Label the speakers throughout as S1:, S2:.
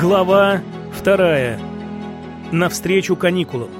S1: Глава вторая. Навстречу каникулам.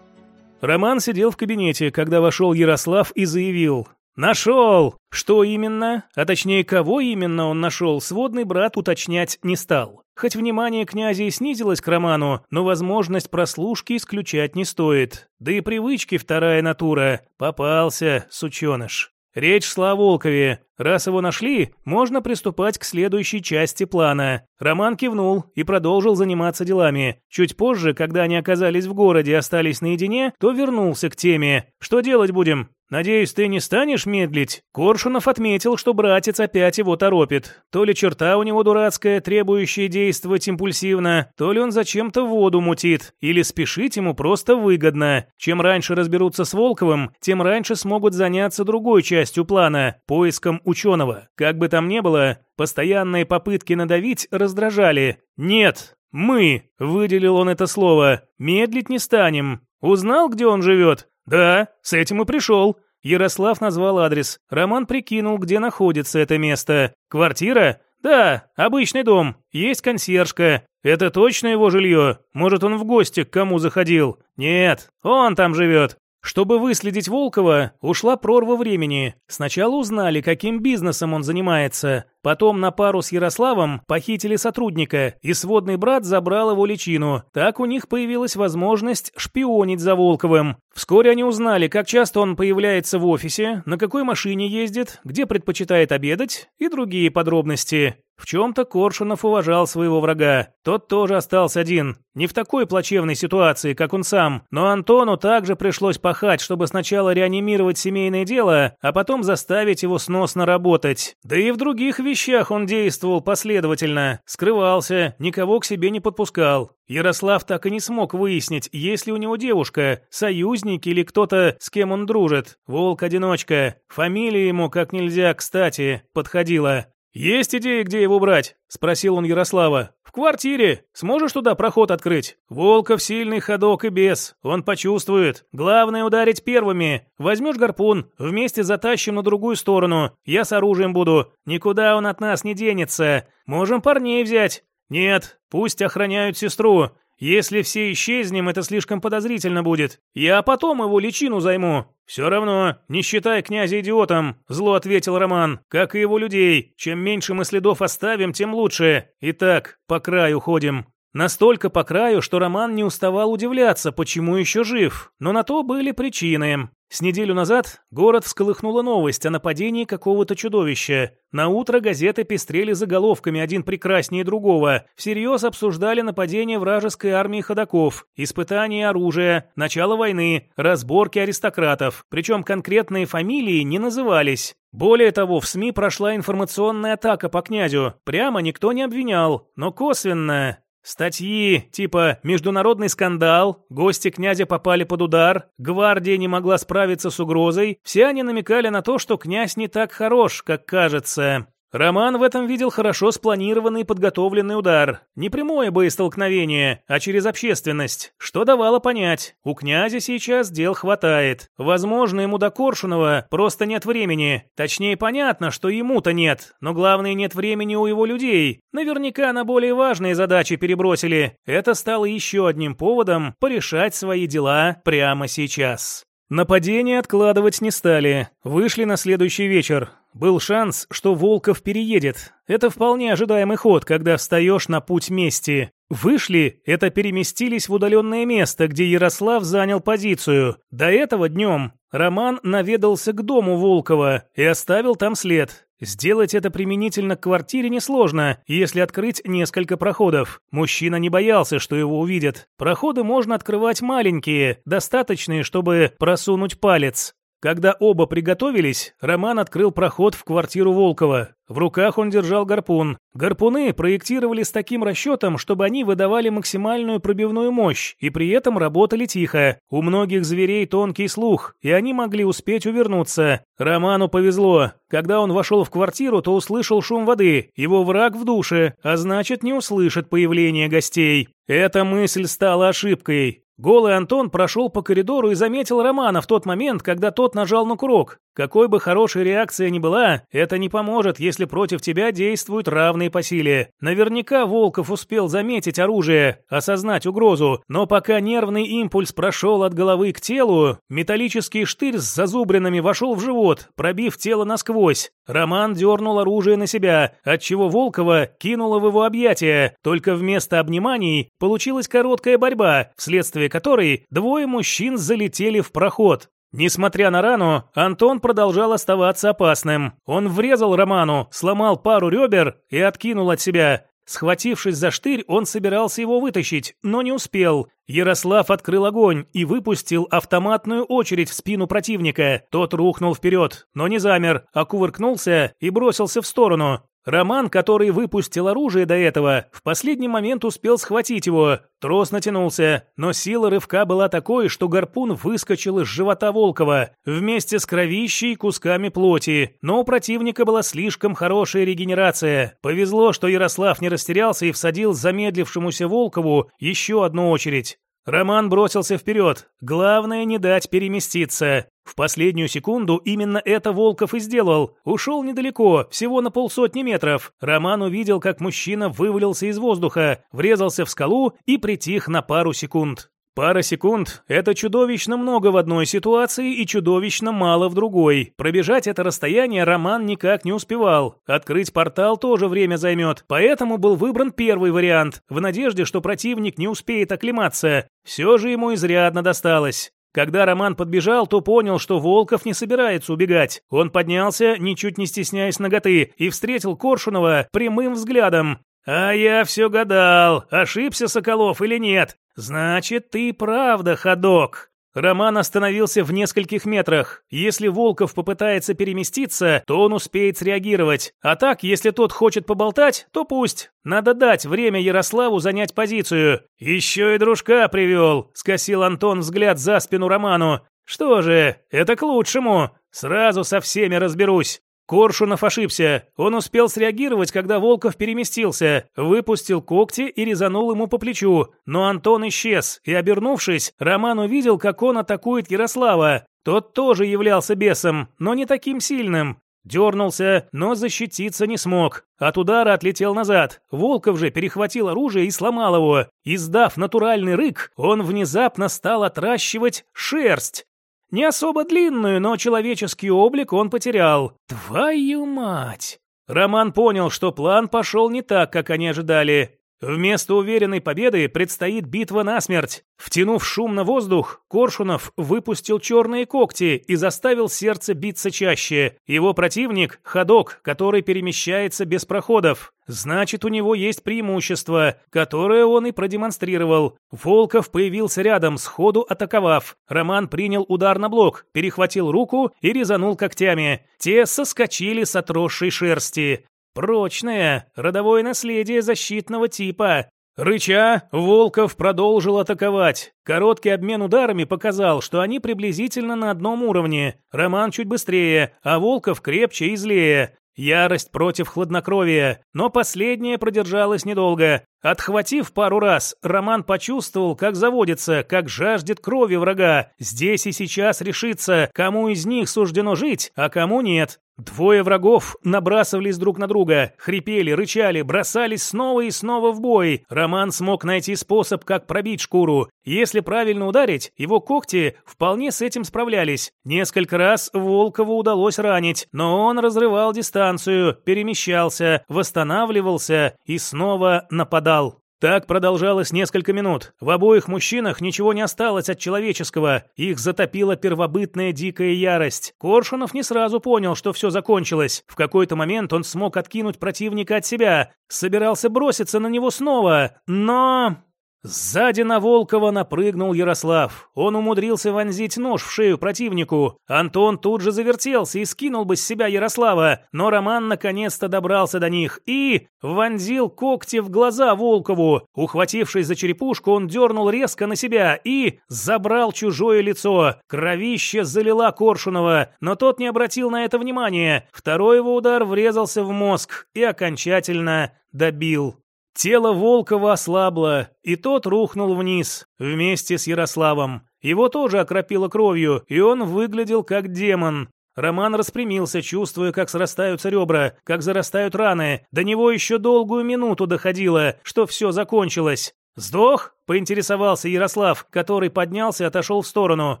S1: Роман сидел в кабинете, когда вошел Ярослав и заявил «Нашел!» Что именно, а точнее кого именно он нашел, сводный брат уточнять не стал. Хоть внимание князя и снизилось к Роману, но возможность прослушки исключать не стоит. Да и привычки вторая натура. Попался, сученыш. Речь шла о Волкове. Раз его нашли, можно приступать к следующей части плана. Роман кивнул и продолжил заниматься делами. Чуть позже, когда они оказались в городе и остались наедине, то вернулся к теме. Что делать будем? «Надеюсь, ты не станешь медлить?» Коршунов отметил, что братец опять его торопит. То ли черта у него дурацкая, требующая действовать импульсивно, то ли он зачем-то воду мутит, или спешить ему просто выгодно. Чем раньше разберутся с Волковым, тем раньше смогут заняться другой частью плана – поиском ученого. Как бы там ни было, постоянные попытки надавить раздражали. «Нет, мы», – выделил он это слово, – «медлить не станем». Узнал, где он живет? «Да, с этим и пришел». Ярослав назвал адрес. Роман прикинул, где находится это место. «Квартира?» «Да, обычный дом. Есть консьержка. Это точно его жилье? Может, он в гости к кому заходил?» «Нет, он там живет. Чтобы выследить Волкова, ушла прорва времени. Сначала узнали, каким бизнесом он занимается. Потом на пару с Ярославом похитили сотрудника, и сводный брат забрал его личину. Так у них появилась возможность шпионить за Волковым. Вскоре они узнали, как часто он появляется в офисе, на какой машине ездит, где предпочитает обедать и другие подробности. В чем-то Коршунов уважал своего врага. Тот тоже остался один. Не в такой плачевной ситуации, как он сам. Но Антону также пришлось пахать, чтобы сначала реанимировать семейное дело, а потом заставить его сносно работать. Да и в других вещах он действовал последовательно. Скрывался, никого к себе не подпускал. Ярослав так и не смог выяснить, есть ли у него девушка, союзник или кто-то, с кем он дружит. Волк-одиночка. Фамилия ему как нельзя кстати подходила. «Есть идеи, где его брать?» – спросил он Ярослава. «В квартире. Сможешь туда проход открыть? Волков сильный ходок и без. Он почувствует. Главное ударить первыми. Возьмешь гарпун, вместе затащим на другую сторону. Я с оружием буду. Никуда он от нас не денется. Можем парней взять. Нет, пусть охраняют сестру. Если все исчезнем, это слишком подозрительно будет. Я потом его личину займу. Все равно, не считай князя идиотом, зло ответил Роман, как и его людей. Чем меньше мы следов оставим, тем лучше. Итак, по краю ходим. Настолько по краю, что Роман не уставал удивляться, почему еще жив. Но на то были причины. С неделю назад город всколыхнула новость о нападении какого-то чудовища. На утро газеты пестрели заголовками один прекраснее другого. Всерьез обсуждали нападение вражеской армии ходаков, испытание оружия, начало войны, разборки аристократов. Причем конкретные фамилии не назывались. Более того, в СМИ прошла информационная атака по князю. Прямо никто не обвинял, но косвенно Статьи типа «Международный скандал», «Гости князя попали под удар», «Гвардия не могла справиться с угрозой» – все они намекали на то, что князь не так хорош, как кажется. Роман в этом видел хорошо спланированный подготовленный удар. Не прямое боестолкновение, а через общественность, что давало понять, у князя сейчас дел хватает. Возможно, ему до Коршунова просто нет времени. Точнее, понятно, что ему-то нет, но главное, нет времени у его людей. Наверняка на более важные задачи перебросили. Это стало еще одним поводом порешать свои дела прямо сейчас. Нападение откладывать не стали. Вышли на следующий вечер. Был шанс, что Волков переедет. Это вполне ожидаемый ход, когда встаешь на путь мести. Вышли, это переместились в удаленное место, где Ярослав занял позицию. До этого днем Роман наведался к дому Волкова и оставил там след. Сделать это применительно к квартире несложно, если открыть несколько проходов. Мужчина не боялся, что его увидят. Проходы можно открывать маленькие, достаточные, чтобы просунуть палец. Когда оба приготовились, Роман открыл проход в квартиру Волкова. В руках он держал гарпун. Гарпуны проектировали с таким расчетом, чтобы они выдавали максимальную пробивную мощь и при этом работали тихо. У многих зверей тонкий слух, и они могли успеть увернуться. Роману повезло. Когда он вошел в квартиру, то услышал шум воды. Его враг в душе, а значит не услышит появления гостей. Эта мысль стала ошибкой. Голый Антон прошел по коридору и заметил Романа в тот момент, когда тот нажал на курок. Какой бы хорошей реакция ни была, это не поможет, если против тебя действуют равные по силе. Наверняка Волков успел заметить оружие, осознать угрозу, но пока нервный импульс прошел от головы к телу, металлический штырь с зазубринами вошел в живот, пробив тело насквозь. Роман дернул оружие на себя, отчего Волкова кинуло в его объятия, только вместо обниманий получилась короткая борьба, вследствие которой двое мужчин залетели в проход. Несмотря на рану, Антон продолжал оставаться опасным. Он врезал Роману, сломал пару ребер и откинул от себя. Схватившись за штырь, он собирался его вытащить, но не успел. Ярослав открыл огонь и выпустил автоматную очередь в спину противника. Тот рухнул вперед, но не замер, а кувыркнулся и бросился в сторону. Роман, который выпустил оружие до этого, в последний момент успел схватить его. Трос натянулся, но сила рывка была такой, что гарпун выскочил из живота Волкова вместе с кровищей и кусками плоти. Но у противника была слишком хорошая регенерация. Повезло, что Ярослав не растерялся и всадил замедлившемуся Волкову еще одну очередь. Роман бросился вперед. Главное не дать переместиться. В последнюю секунду именно это Волков и сделал. Ушел недалеко, всего на полсотни метров. Роман увидел, как мужчина вывалился из воздуха, врезался в скалу и притих на пару секунд. Пара секунд – это чудовищно много в одной ситуации и чудовищно мало в другой. Пробежать это расстояние Роман никак не успевал. Открыть портал тоже время займет. Поэтому был выбран первый вариант, в надежде, что противник не успеет оклематься. Все же ему изрядно досталось. Когда Роман подбежал, то понял, что Волков не собирается убегать. Он поднялся, ничуть не стесняясь ноготы, и встретил Коршунова прямым взглядом. «А я все гадал, ошибся Соколов или нет. Значит, ты правда ходок». Роман остановился в нескольких метрах. Если Волков попытается переместиться, то он успеет среагировать. А так, если тот хочет поболтать, то пусть. Надо дать время Ярославу занять позицию. Еще и дружка привел, скосил Антон взгляд за спину Роману. Что же, это к лучшему. Сразу со всеми разберусь. Коршунов ошибся. Он успел среагировать, когда Волков переместился, выпустил когти и резанул ему по плечу. Но Антон исчез, и, обернувшись, Роман увидел, как он атакует Ярослава. Тот тоже являлся бесом, но не таким сильным. Дернулся, но защититься не смог. От удара отлетел назад. Волков же перехватил оружие и сломал его. Издав натуральный рык, он внезапно стал отращивать шерсть. Не особо длинную, но человеческий облик он потерял. Твою мать! Роман понял, что план пошел не так, как они ожидали. Вместо уверенной победы предстоит битва насмерть. Втянув шум на воздух, Коршунов выпустил черные когти и заставил сердце биться чаще. Его противник – ходок, который перемещается без проходов. Значит, у него есть преимущество, которое он и продемонстрировал. Волков появился рядом, сходу атаковав. Роман принял удар на блок, перехватил руку и резанул когтями. Те соскочили с отросшей шерсти. Прочное, родовое наследие защитного типа. Рыча, Волков продолжил атаковать. Короткий обмен ударами показал, что они приблизительно на одном уровне. Роман чуть быстрее, а Волков крепче и злее. Ярость против хладнокровия, но последняя продержалась недолго. Отхватив пару раз, Роман почувствовал, как заводится, как жаждет крови врага. Здесь и сейчас решится, кому из них суждено жить, а кому нет. Двое врагов набрасывались друг на друга, хрипели, рычали, бросались снова и снова в бой. Роман смог найти способ, как пробить шкуру. Если правильно ударить, его когти вполне с этим справлялись. Несколько раз Волкову удалось ранить, но он разрывал дистанцию, перемещался, восстанавливался и снова нападал. Так продолжалось несколько минут. В обоих мужчинах ничего не осталось от человеческого. Их затопила первобытная дикая ярость. Коршунов не сразу понял, что все закончилось. В какой-то момент он смог откинуть противника от себя. Собирался броситься на него снова, но... Сзади на Волкова напрыгнул Ярослав. Он умудрился вонзить нож в шею противнику. Антон тут же завертелся и скинул бы с себя Ярослава, но Роман наконец-то добрался до них и вонзил когти в глаза Волкову. Ухватившись за черепушку, он дернул резко на себя и забрал чужое лицо. Кровище залила Коршунова, но тот не обратил на это внимания. Второй его удар врезался в мозг и окончательно добил. Тело Волкова ослабло, и тот рухнул вниз, вместе с Ярославом. Его тоже окропило кровью, и он выглядел как демон. Роман распрямился, чувствуя, как срастаются ребра, как зарастают раны. До него еще долгую минуту доходило, что все закончилось. «Сдох?» – поинтересовался Ярослав, который поднялся и отошел в сторону.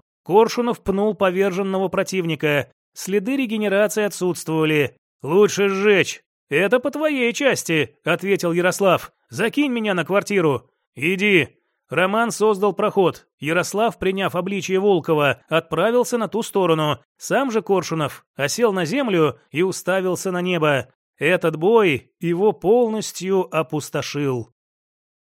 S1: Коршунов пнул поверженного противника. Следы регенерации отсутствовали. «Лучше сжечь». «Это по твоей части», — ответил Ярослав. «Закинь меня на квартиру». «Иди». Роман создал проход. Ярослав, приняв обличие Волкова, отправился на ту сторону. Сам же Коршунов осел на землю и уставился на небо. Этот бой его полностью опустошил.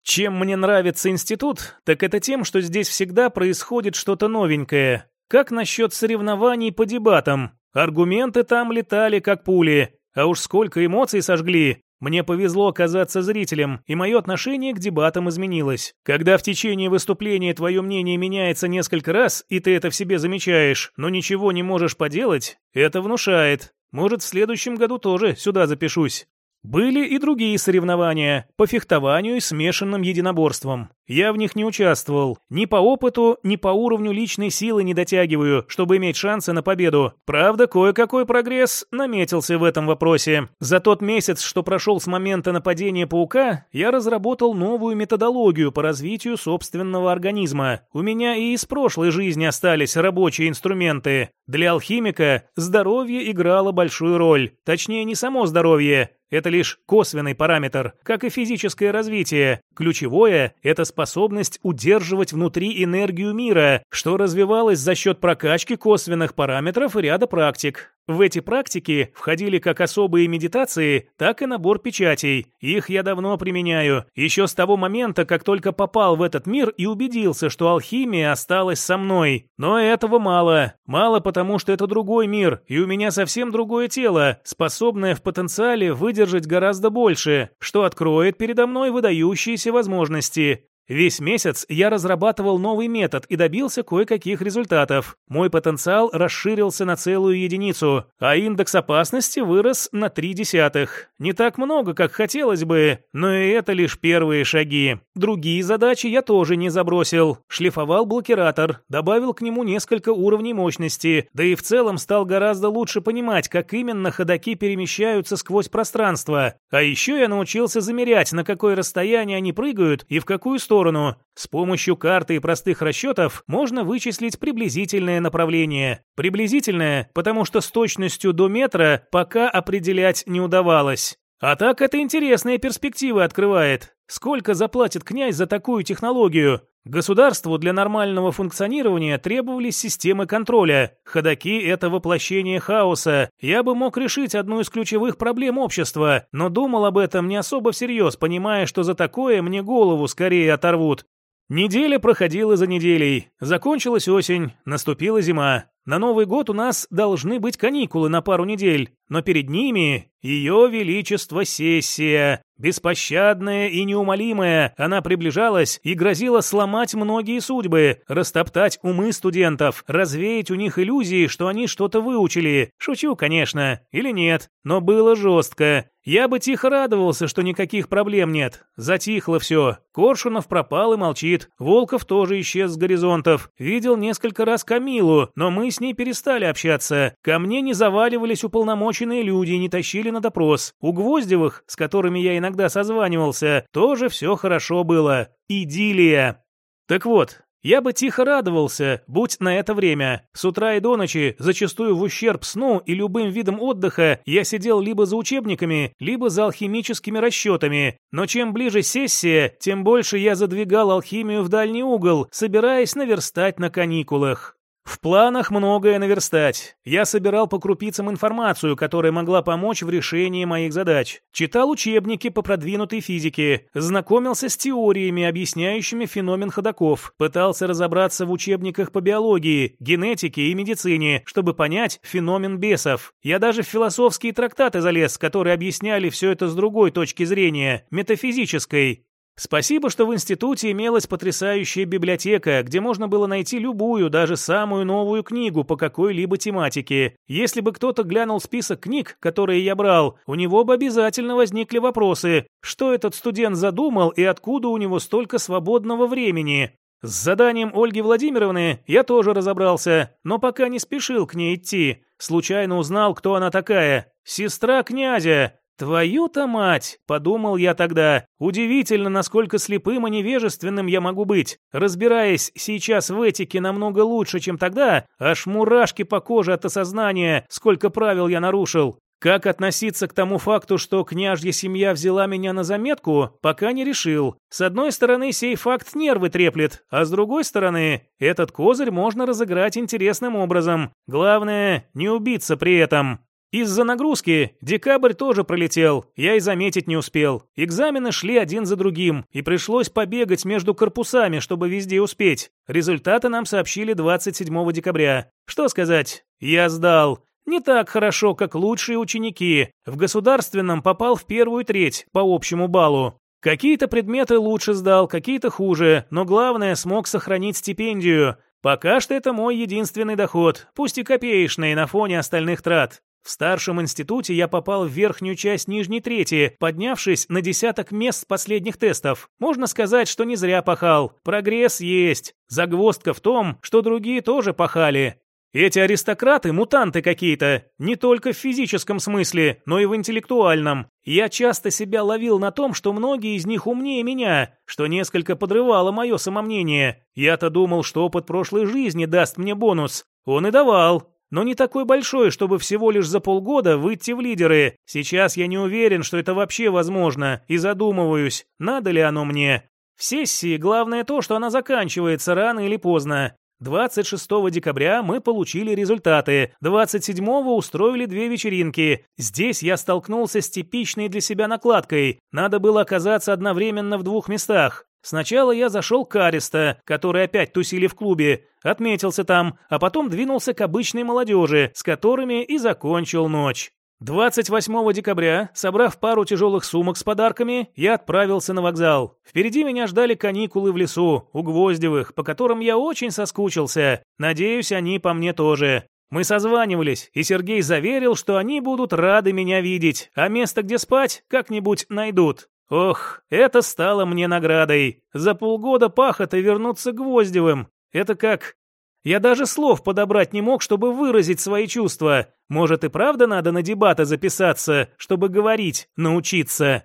S1: Чем мне нравится институт, так это тем, что здесь всегда происходит что-то новенькое. Как насчет соревнований по дебатам? Аргументы там летали как пули. А уж сколько эмоций сожгли. Мне повезло оказаться зрителем, и мое отношение к дебатам изменилось. Когда в течение выступления твое мнение меняется несколько раз, и ты это в себе замечаешь, но ничего не можешь поделать, это внушает. Может, в следующем году тоже сюда запишусь. Были и другие соревнования по фехтованию и смешанным единоборствам. Я в них не участвовал. Ни по опыту, ни по уровню личной силы не дотягиваю, чтобы иметь шансы на победу. Правда, кое-какой прогресс наметился в этом вопросе. За тот месяц, что прошел с момента нападения паука, я разработал новую методологию по развитию собственного организма. У меня и из прошлой жизни остались рабочие инструменты. Для алхимика здоровье играло большую роль. Точнее, не само здоровье, это лишь косвенный параметр, как и физическое развитие. Ключевое – это способность удерживать внутри энергию мира, что развивалось за счет прокачки косвенных параметров и ряда практик. В эти практики входили как особые медитации, так и набор печатей. Их я давно применяю. Еще с того момента, как только попал в этот мир и убедился, что алхимия осталась со мной. Но этого мало. Мало потому, что это другой мир, и у меня совсем другое тело, способное в потенциале выдержать гораздо больше, что откроет передо мной выдающиеся возможности. Весь месяц я разрабатывал новый метод и добился кое-каких результатов. Мой потенциал расширился на целую единицу, а индекс опасности вырос на три десятых. Не так много, как хотелось бы, но и это лишь первые шаги. Другие задачи я тоже не забросил. Шлифовал блокиратор, добавил к нему несколько уровней мощности, да и в целом стал гораздо лучше понимать, как именно ходаки перемещаются сквозь пространство. А еще я научился замерять, на какое расстояние они прыгают и в какую сторону сторону. С помощью карты и простых расчетов можно вычислить приблизительное направление. Приблизительное, потому что с точностью до метра пока определять не удавалось. А так это интересные перспективы открывает. Сколько заплатит князь за такую технологию? Государству для нормального функционирования требовались системы контроля. Ходаки – это воплощение хаоса. Я бы мог решить одну из ключевых проблем общества, но думал об этом не особо всерьез, понимая, что за такое мне голову скорее оторвут. Неделя проходила за неделей. Закончилась осень, наступила зима. На Новый год у нас должны быть каникулы на пару недель, но перед ними ее величество сессия. Беспощадная и неумолимая, она приближалась и грозила сломать многие судьбы, растоптать умы студентов, развеять у них иллюзии, что они что-то выучили. Шучу, конечно, или нет, но было жестко. Я бы тихо радовался, что никаких проблем нет. Затихло все. Коршунов пропал и молчит. Волков тоже исчез с горизонтов. Видел несколько раз Камилу, но мы с ней перестали общаться. Ко мне не заваливались уполномоченные люди и не тащили на допрос. У Гвоздевых, с которыми я иногда созванивался, тоже все хорошо было. Идиллия. Так вот, я бы тихо радовался, будь на это время. С утра и до ночи, зачастую в ущерб сну и любым видам отдыха, я сидел либо за учебниками, либо за алхимическими расчетами. Но чем ближе сессия, тем больше я задвигал алхимию в дальний угол, собираясь наверстать на каникулах. В планах многое наверстать. Я собирал по крупицам информацию, которая могла помочь в решении моих задач. Читал учебники по продвинутой физике, знакомился с теориями, объясняющими феномен ходаков, пытался разобраться в учебниках по биологии, генетике и медицине, чтобы понять феномен бесов. Я даже в философские трактаты залез, которые объясняли все это с другой точки зрения, метафизической. Спасибо, что в институте имелась потрясающая библиотека, где можно было найти любую, даже самую новую книгу по какой-либо тематике. Если бы кто-то глянул список книг, которые я брал, у него бы обязательно возникли вопросы, что этот студент задумал и откуда у него столько свободного времени. С заданием Ольги Владимировны я тоже разобрался, но пока не спешил к ней идти. Случайно узнал, кто она такая. Сестра князя. «Твою-то мать!» – подумал я тогда. «Удивительно, насколько слепым и невежественным я могу быть. Разбираясь сейчас в этике намного лучше, чем тогда, аж мурашки по коже от осознания, сколько правил я нарушил. Как относиться к тому факту, что княжья семья взяла меня на заметку, пока не решил. С одной стороны, сей факт нервы треплет, а с другой стороны, этот козырь можно разыграть интересным образом. Главное, не убиться при этом. Из-за нагрузки декабрь тоже пролетел, я и заметить не успел. Экзамены шли один за другим, и пришлось побегать между корпусами, чтобы везде успеть. Результаты нам сообщили 27 декабря. Что сказать? Я сдал. Не так хорошо, как лучшие ученики. В государственном попал в первую треть по общему баллу. Какие-то предметы лучше сдал, какие-то хуже, но главное смог сохранить стипендию. Пока что это мой единственный доход, пусть и копеечный на фоне остальных трат. В старшем институте я попал в верхнюю часть нижней трети, поднявшись на десяток мест с последних тестов. Можно сказать, что не зря пахал. Прогресс есть. Загвоздка в том, что другие тоже пахали. Эти аристократы – мутанты какие-то, не только в физическом смысле, но и в интеллектуальном. Я часто себя ловил на том, что многие из них умнее меня, что несколько подрывало мое самомнение. Я-то думал, что опыт прошлой жизни даст мне бонус. Он и давал, но не такой большой, чтобы всего лишь за полгода выйти в лидеры. Сейчас я не уверен, что это вообще возможно, и задумываюсь, надо ли оно мне. В сессии главное то, что она заканчивается рано или поздно. 26 декабря мы получили результаты. 27-го устроили две вечеринки. Здесь я столкнулся с типичной для себя накладкой. Надо было оказаться одновременно в двух местах. Сначала я зашел к Ариста, который опять тусили в клубе, отметился там, а потом двинулся к обычной молодежи, с которыми и закончил ночь. 28 декабря, собрав пару тяжелых сумок с подарками, я отправился на вокзал. Впереди меня ждали каникулы в лесу, у Гвоздевых, по которым я очень соскучился. Надеюсь, они по мне тоже. Мы созванивались, и Сергей заверил, что они будут рады меня видеть, а место, где спать, как-нибудь найдут. Ох, это стало мне наградой. За полгода пахоты вернуться Гвоздевым. Это как я даже слов подобрать не мог, чтобы выразить свои чувства. Может и правда надо на дебаты записаться, чтобы говорить, научиться.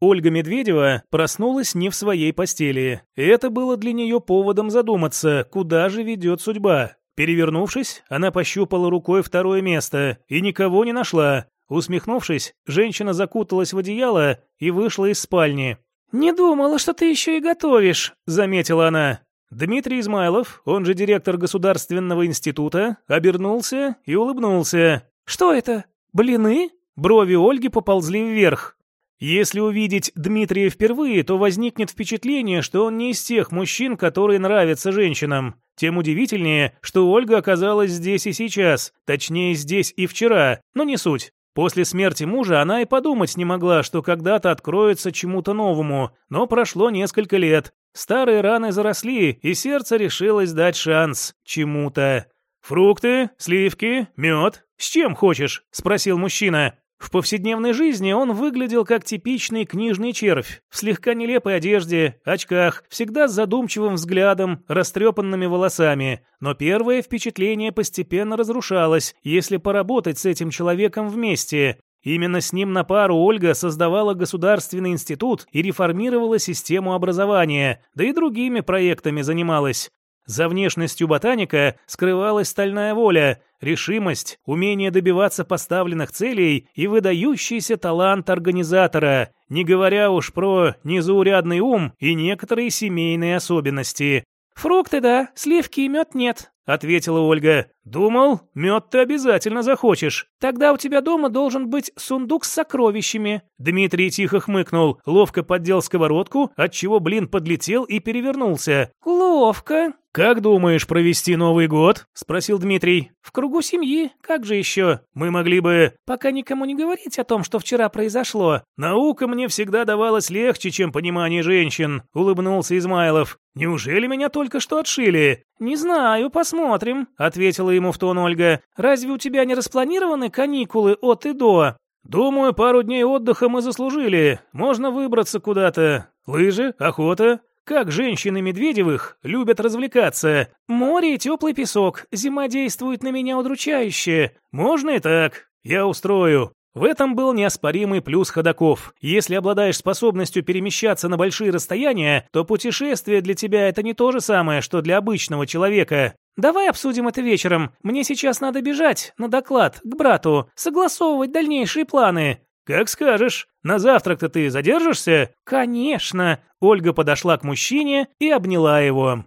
S1: Ольга Медведева проснулась не в своей постели. Это было для нее поводом задуматься, куда же ведет судьба. Перевернувшись, она пощупала рукой второе место и никого не нашла. Усмехнувшись, женщина закуталась в одеяло и вышла из спальни. «Не думала, что ты еще и готовишь», — заметила она. Дмитрий Измайлов, он же директор Государственного института, обернулся и улыбнулся. «Что это? Блины?» Брови Ольги поползли вверх. Если увидеть Дмитрия впервые, то возникнет впечатление, что он не из тех мужчин, которые нравятся женщинам. Тем удивительнее, что Ольга оказалась здесь и сейчас, точнее здесь и вчера, но не суть. После смерти мужа она и подумать не могла, что когда-то откроется чему-то новому, но прошло несколько лет, Старые раны заросли, и сердце решилось дать шанс чему-то. «Фрукты, сливки, мед. С чем хочешь?» – спросил мужчина. В повседневной жизни он выглядел как типичный книжный червь, в слегка нелепой одежде, очках, всегда с задумчивым взглядом, растрепанными волосами. Но первое впечатление постепенно разрушалось, если поработать с этим человеком вместе. Именно с ним на пару Ольга создавала государственный институт и реформировала систему образования, да и другими проектами занималась. За внешностью ботаника скрывалась стальная воля, решимость, умение добиваться поставленных целей и выдающийся талант организатора, не говоря уж про незаурядный ум и некоторые семейные особенности. «Фрукты, да, сливки и мед нет», — ответила Ольга. «Думал, мед ты обязательно захочешь. Тогда у тебя дома должен быть сундук с сокровищами». Дмитрий тихо хмыкнул, ловко поддел сковородку, отчего блин подлетел и перевернулся. «Ловко. «Как думаешь провести Новый год?» – спросил Дмитрий. «В кругу семьи. Как же еще? Мы могли бы...» «Пока никому не говорить о том, что вчера произошло. Наука мне всегда давалась легче, чем понимание женщин», – улыбнулся Измайлов. «Неужели меня только что отшили?» «Не знаю, посмотрим», – ответила ему в тон Ольга. «Разве у тебя не распланированы каникулы от и до?» «Думаю, пару дней отдыха мы заслужили. Можно выбраться куда-то. Лыжи, охота. Как женщины Медведевых любят развлекаться. Море и теплый песок. Зима действует на меня удручающе. Можно и так. Я устрою. В этом был неоспоримый плюс ходаков. Если обладаешь способностью перемещаться на большие расстояния, то путешествие для тебя это не то же самое, что для обычного человека. Давай обсудим это вечером. Мне сейчас надо бежать на доклад к брату, согласовывать дальнейшие планы. «Как скажешь. На завтрак-то ты задержишься?» «Конечно!» Ольга подошла к мужчине и обняла его.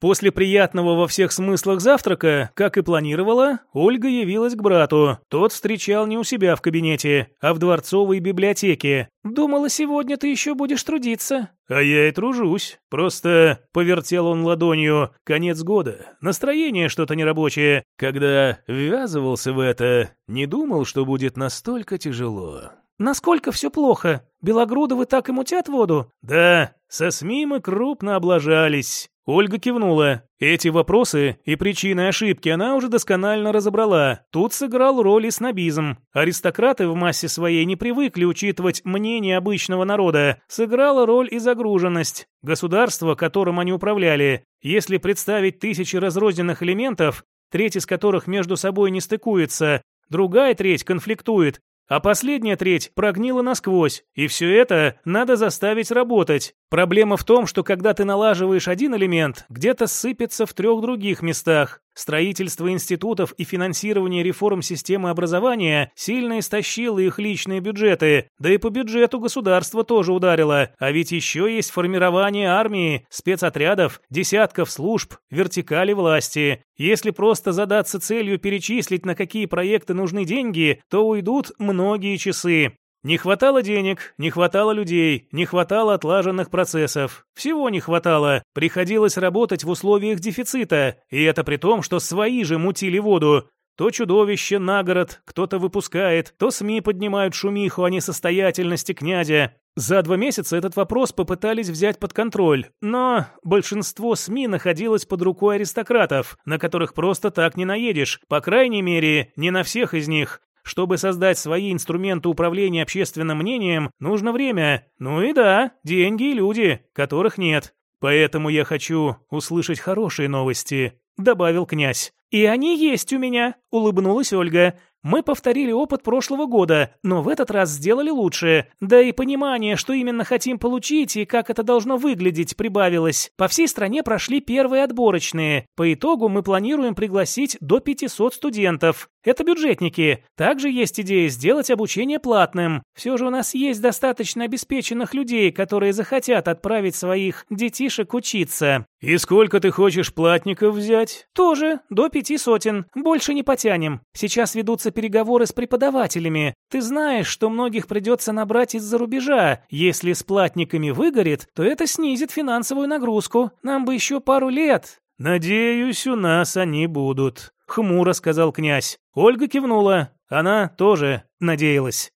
S1: После приятного во всех смыслах завтрака, как и планировала, Ольга явилась к брату. Тот встречал не у себя в кабинете, а в дворцовой библиотеке. «Думала, сегодня ты еще будешь трудиться». «А я и тружусь. Просто...» — повертел он ладонью. «Конец года. Настроение что-то нерабочее. Когда ввязывался в это, не думал, что будет настолько тяжело». «Насколько все плохо? Белогрудовы так и мутят воду?» «Да, со СМИ мы крупно облажались». Ольга кивнула. Эти вопросы и причины ошибки она уже досконально разобрала. Тут сыграл роль и снобизм. Аристократы в массе своей не привыкли учитывать мнение обычного народа. Сыграла роль и загруженность. Государство, которым они управляли. Если представить тысячи разрозненных элементов, треть из которых между собой не стыкуется, другая треть конфликтует, а последняя треть прогнила насквозь, и все это надо заставить работать. Проблема в том, что когда ты налаживаешь один элемент, где-то сыпется в трех других местах. Строительство институтов и финансирование реформ системы образования сильно истощило их личные бюджеты, да и по бюджету государство тоже ударило. А ведь еще есть формирование армии, спецотрядов, десятков служб, вертикали власти. Если просто задаться целью перечислить, на какие проекты нужны деньги, то уйдут многие часы. Не хватало денег, не хватало людей, не хватало отлаженных процессов. Всего не хватало. Приходилось работать в условиях дефицита, и это при том, что свои же мутили воду. То чудовище на город кто-то выпускает, то СМИ поднимают шумиху о несостоятельности князя. За два месяца этот вопрос попытались взять под контроль, но большинство СМИ находилось под рукой аристократов, на которых просто так не наедешь, по крайней мере, не на всех из них. Чтобы создать свои инструменты управления общественным мнением, нужно время. Ну и да, деньги и люди, которых нет. Поэтому я хочу услышать хорошие новости», — добавил князь. «И они есть у меня», — улыбнулась Ольга. Мы повторили опыт прошлого года, но в этот раз сделали лучше. Да и понимание, что именно хотим получить и как это должно выглядеть, прибавилось. По всей стране прошли первые отборочные. По итогу мы планируем пригласить до 500 студентов. Это бюджетники. Также есть идея сделать обучение платным. Все же у нас есть достаточно обеспеченных людей, которые захотят отправить своих детишек учиться. «И сколько ты хочешь платников взять?» «Тоже, до пяти сотен. Больше не потянем. Сейчас ведутся переговоры с преподавателями. Ты знаешь, что многих придется набрать из-за рубежа. Если с платниками выгорит, то это снизит финансовую нагрузку. Нам бы еще пару лет». «Надеюсь, у нас они будут», — хмуро сказал князь. Ольга кивнула. Она тоже надеялась.